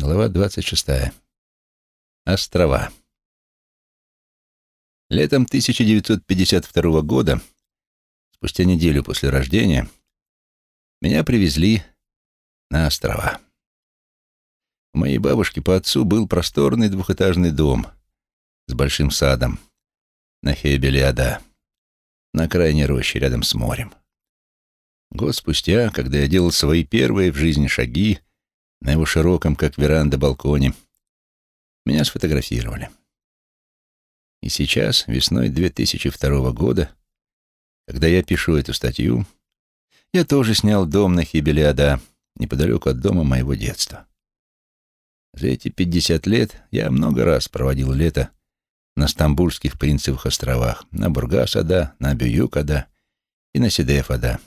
Глава 26. Острова. Летом 1952 года, спустя неделю после рождения, меня привезли на острова. У моей бабушки по отцу был просторный двухэтажный дом с большим садом на Хейбелиада, на окраине рощи рядом с морем. Год спустя, когда я делал свои первые в жизни шаги, на его широком, как веранда, балконе. Меня сфотографировали. И сейчас, весной 2002 года, когда я пишу эту статью, я тоже снял дом на Хибелиада, неподалеку от дома моего детства. За эти 50 лет я много раз проводил лето на Стамбульских Принцевых островах, на Бургас-Ада, на Бююк-Ада и на Сидеф-Ада,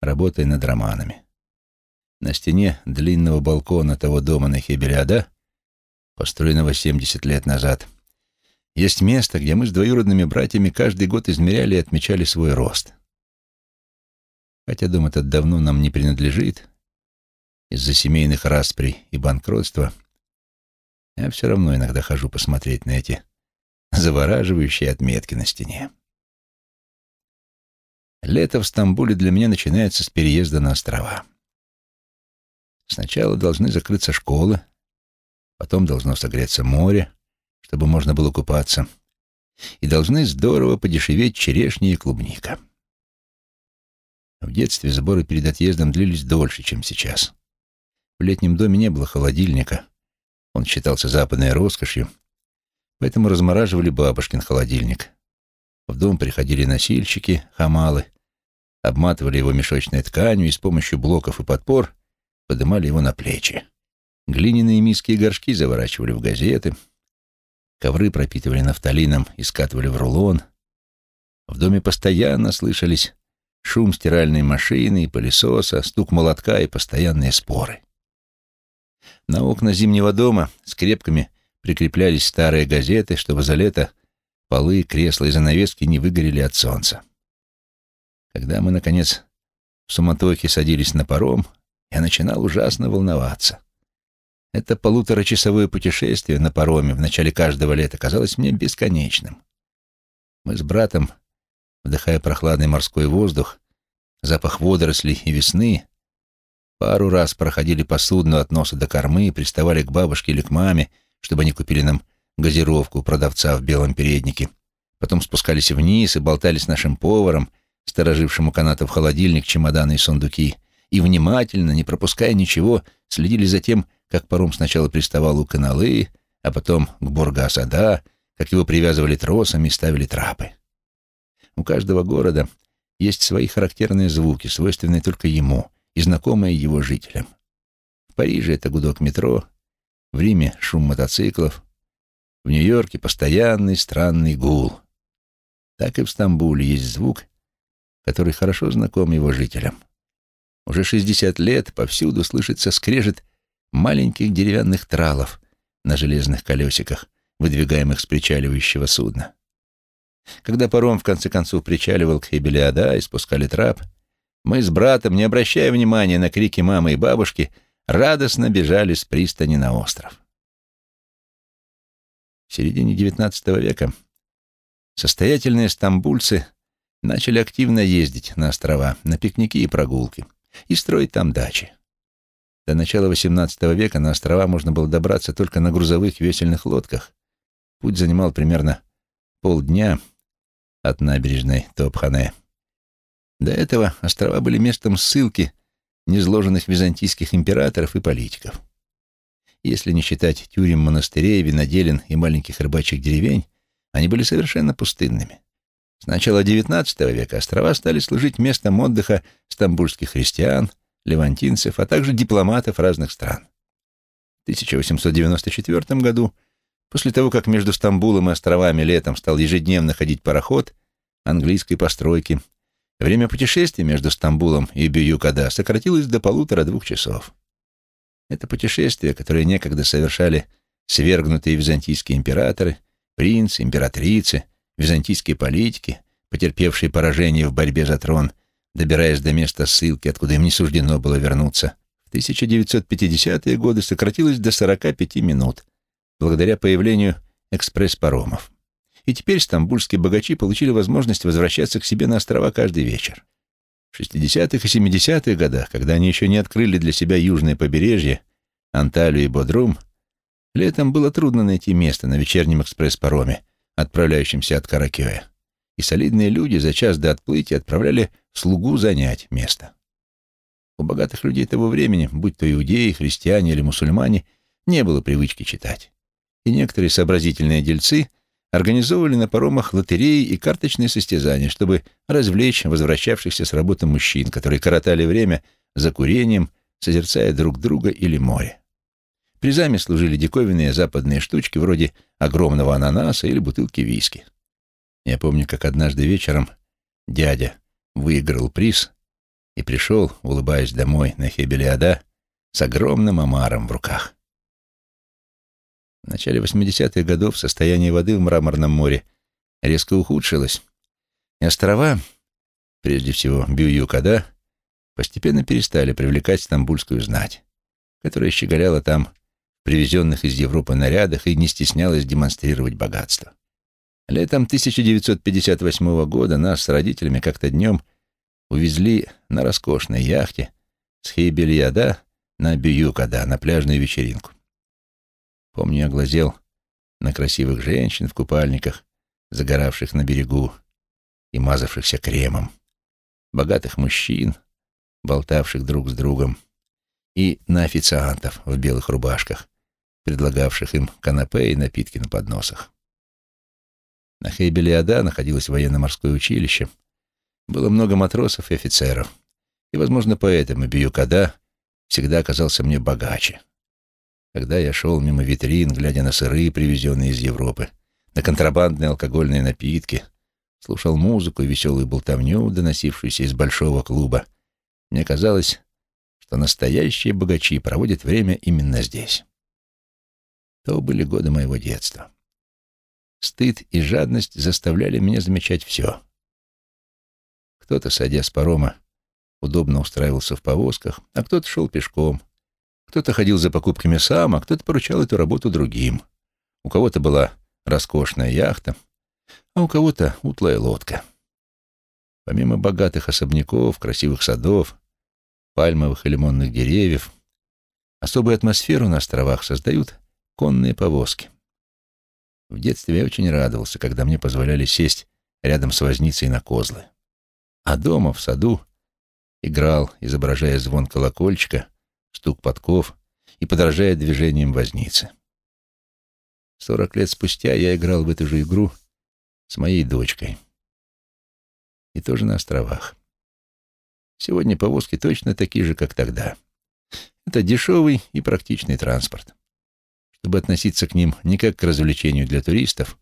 работая над романами. На стене длинного балкона того дома на Хебелиада, построенного 70 лет назад, есть место, где мы с двоюродными братьями каждый год измеряли и отмечали свой рост. Хотя дом этот давно нам не принадлежит, из-за семейных расприй и банкротства, я все равно иногда хожу посмотреть на эти завораживающие отметки на стене. Лето в Стамбуле для меня начинается с переезда на острова. Сначала должны закрыться школы, потом должно согреться море, чтобы можно было купаться, и должны здорово подешеветь черешня и клубника. В детстве сборы перед отъездом длились дольше, чем сейчас. В летнем доме не было холодильника, он считался западной роскошью, поэтому размораживали бабушкин холодильник. В дом приходили носильщики, хамалы, обматывали его мешочной тканью и с помощью блоков и подпор подымали его на плечи. Глиняные миски и горшки заворачивали в газеты, ковры пропитывали нафталином и скатывали в рулон. В доме постоянно слышались шум стиральной машины и пылесоса, стук молотка и постоянные споры. На окна зимнего дома скрепками прикреплялись старые газеты, чтобы за лето полы, кресла и занавески не выгорели от солнца. Когда мы, наконец, в суматохе садились на паром, я начинал ужасно волноваться. Это полуторачасовое путешествие на пароме в начале каждого лета казалось мне бесконечным. Мы с братом, вдыхая прохладный морской воздух, запах водорослей и весны, пару раз проходили по судну от носа до кормы, приставали к бабушке или к маме, чтобы они купили нам газировку у продавца в белом переднике. Потом спускались вниз и болтали с нашим поваром, сторожившим у канатов холодильник, чемоданы и сундуки, и внимательно, не пропуская ничего, следили за тем, как паром сначала приставал у каналы, а потом к Бурга-Асада, как его привязывали тросами и ставили трапы. У каждого города есть свои характерные звуки, свойственные только ему и знакомые его жителям. В Париже это гудок метро, в Риме шум мотоциклов, в Нью-Йорке постоянный странный гул. Так и в Стамбуле есть звук, который хорошо знаком его жителям. Уже шестьдесят лет повсюду слышится скрежет маленьких деревянных тралов на железных колесиках, выдвигаемых с причаливающего судна. Когда паром в конце концов причаливал к Хебелиада и спускали трап, мы с братом, не обращая внимания на крики мамы и бабушки, радостно бежали с пристани на остров. В середине XIX века состоятельные стамбульцы начали активно ездить на острова, на пикники и прогулки и строить там дачи. До начала XVIII века на острова можно было добраться только на грузовых весельных лодках. Путь занимал примерно полдня от набережной Топхане. До этого острова были местом ссылки незложенных византийских императоров и политиков. Если не считать тюрем монастырей, виноделин и маленьких рыбачьих деревень, они были совершенно пустынными. С начала XIX века острова стали служить местом отдыха стамбульских христиан, левантинцев, а также дипломатов разных стран. В 1894 году, после того, как между Стамбулом и островами летом стал ежедневно ходить пароход английской постройки, время путешествия между Стамбулом и Бююкада сократилось до полутора-двух часов. Это путешествие, которое некогда совершали свергнутые византийские императоры, принцы, императрицы, византийские политики, потерпевшие поражение в борьбе за трон, добираясь до места ссылки, откуда им не суждено было вернуться, в в 1950-е годы сократилось до 45 минут благодаря появлению экспресс-паромов. И теперь стамбульские богачи получили возможность возвращаться к себе на острова каждый вечер. В 60-х и 70-х годах, когда они еще не открыли для себя южное побережье, Анталию и Бодрум, летом было трудно найти место на вечернем экспресс-пароме, отправляющемся от Каракея, и солидные люди за час до отплытия отправляли слугу занять место. У богатых людей того времени, будь то иудеи, христиане или мусульмане, не было привычки читать. И некоторые сообразительные дельцы организовывали на паромах лотереи и карточные состязания, чтобы развлечь возвращавшихся с работы мужчин, которые коротали время за курением, созерцая друг друга или море. Призами служили диковинные западные штучки вроде огромного ананаса или бутылки виски. Я помню, как однажды вечером дядя выиграл приз и пришел, улыбаясь домой на Хебелиада, с огромным омаром в руках. В начале 80-х годов состояние воды в Мраморном море резко ухудшилось, и острова, прежде всего Бююкада, постепенно перестали привлекать стамбульскую знать, которая щеголяла там привезенных из Европы нарядах и не стеснялась демонстрировать богатство. Летом 1958 года нас с родителями как-то днем увезли на роскошной яхте с Хейбельяда на Бююкада, на пляжную вечеринку. Помню, я глазел на красивых женщин в купальниках, загоравших на берегу и мазавшихся кремом, богатых мужчин, болтавших друг с другом, и на официантов в белых рубашках, предлагавших им канапе и напитки на подносах. На Хейбелиада находилось военно-морское училище — было много матросов и офицеров, и, возможно, поэтому Биюкада всегда оказался мне богаче. Когда я шел мимо витрин, глядя на сыры, привезенные из Европы, на контрабандные алкогольные напитки, слушал музыку и веселую болтовню, доносившуюся из большого клуба, мне казалось, что настоящие богачи проводят время именно здесь. То были годы моего детства. Стыд и жадность заставляли меня замечать все — кто-то, садя с парома, удобно устраивался в повозках, а кто-то шел пешком. Кто-то ходил за покупками сам, а кто-то поручал эту работу другим. У кого-то была роскошная яхта, а у кого-то утлая лодка. Помимо богатых особняков, красивых садов, пальмовых и лимонных деревьев, особую атмосферу на островах создают конные повозки. В детстве я очень радовался, когда мне позволяли сесть рядом с возницей на козлы. А дома, в саду, играл, изображая звон колокольчика, стук подков и подражая движениям возницы. Сорок лет спустя я играл в эту же игру с моей дочкой. И тоже на островах. Сегодня повозки точно такие же, как тогда. Это дешевый и практичный транспорт. Чтобы относиться к ним не как к развлечению для туристов,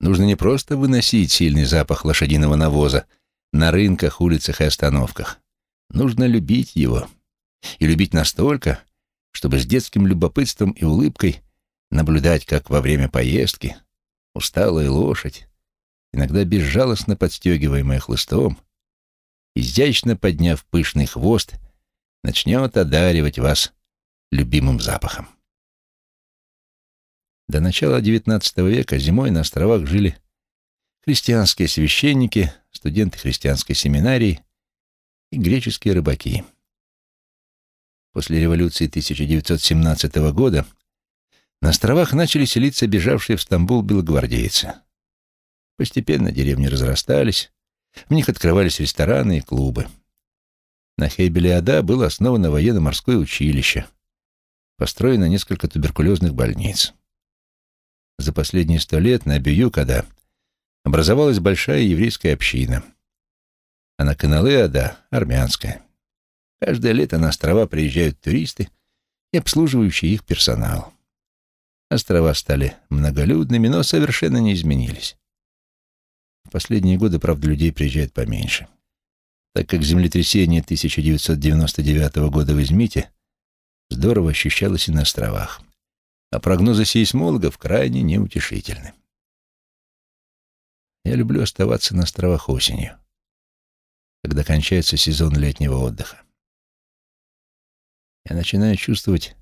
нужно не просто выносить сильный запах лошадиного навоза на рынках, улицах и остановках. Нужно любить его. И любить настолько, чтобы с детским любопытством и улыбкой наблюдать, как во время поездки усталая лошадь, иногда безжалостно подстегиваемая хлыстом, изящно подняв пышный хвост, начнет одаривать вас любимым запахом. До начала XIX века зимой на островах жили христианские священники, студенты христианской семинарии и греческие рыбаки. После революции 1917 года на островах начали селиться бежавшие в Стамбул белогвардейцы. Постепенно деревни разрастались, в них открывались рестораны и клубы. На Хейбелиада было основано военно-морское училище, построено несколько туберкулезных больниц. За последние сто лет на Бююкада образовалась большая еврейская община, а на Каналы-Ада — армянская. Каждое лето на острова приезжают туристы и обслуживающий их персонал. Острова стали многолюдными, но совершенно не изменились. В последние годы, правда, людей приезжает поменьше, так как землетрясение 1999 года в Измите здорово ощущалось и на островах, а прогнозы сейсмологов крайне неутешительны. Я люблю оставаться на островах осенью, когда кончается сезон летнего отдыха. я начинаю чувствовать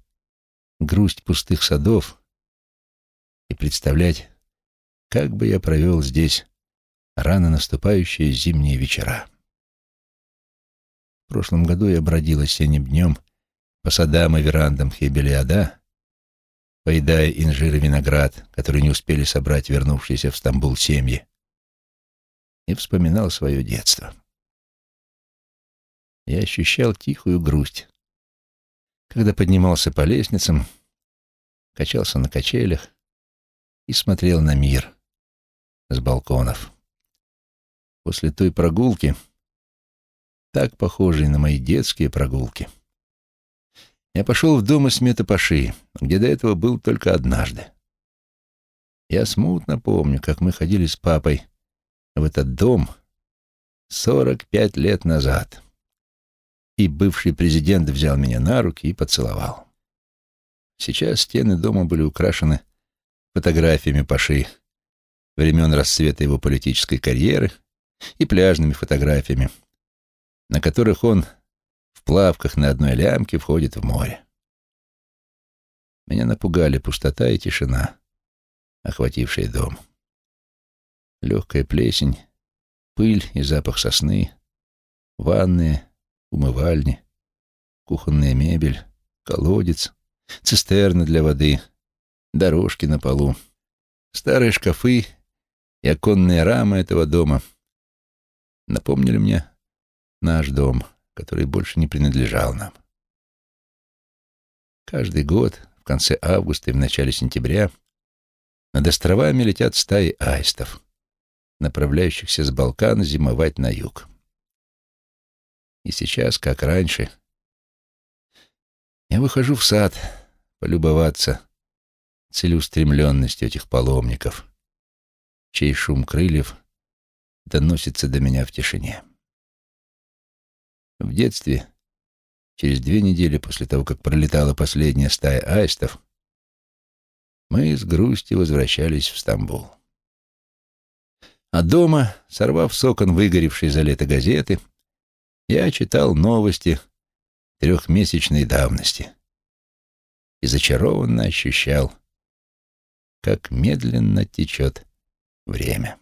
грусть пустых садов и представлять, как бы я провел здесь рано наступающие зимние вечера. В прошлом году я бродил осенним днем по садам и верандам Хебелиада, поедая инжир и виноград, который не успели собрать вернувшиеся в Стамбул семьи, и вспоминал свое детство. Я ощущал тихую грусть, когда поднимался по лестницам, качался на качелях и смотрел на мир с балконов. После той прогулки, так похожей на мои детские прогулки, я пошел в дом Исмета Паши, где до этого был только однажды. Я смутно помню, как мы ходили с папой в этот дом сорок пять лет назад и бывший президент взял меня на руки и поцеловал. Сейчас стены дома были украшены фотографиями Паши времен расцвета его политической карьеры и пляжными фотографиями, на которых он в плавках на одной лямке входит в море. Меня напугали пустота и тишина, охватившие дом. Легкая плесень, пыль и запах сосны, ванные, умывальни, кухонная мебель, колодец, цистерны для воды, дорожки на полу, старые шкафы и оконные рамы этого дома напомнили мне наш дом, который больше не принадлежал нам. Каждый год, в конце августа и в начале сентября, над островами летят стаи аистов, направляющихся с Балкана зимовать на юг. И сейчас, как раньше, я выхожу в сад полюбоваться целеустремленностью этих паломников, чей шум крыльев доносится до меня в тишине. В детстве, через две недели после того, как пролетала последняя стая аистов, мы с грустью возвращались в Стамбул. А дома, сорвав с окон выгоревшие за лето газеты, я читал новости трехмесячной давности и зачарованно ощущал, как медленно течет время.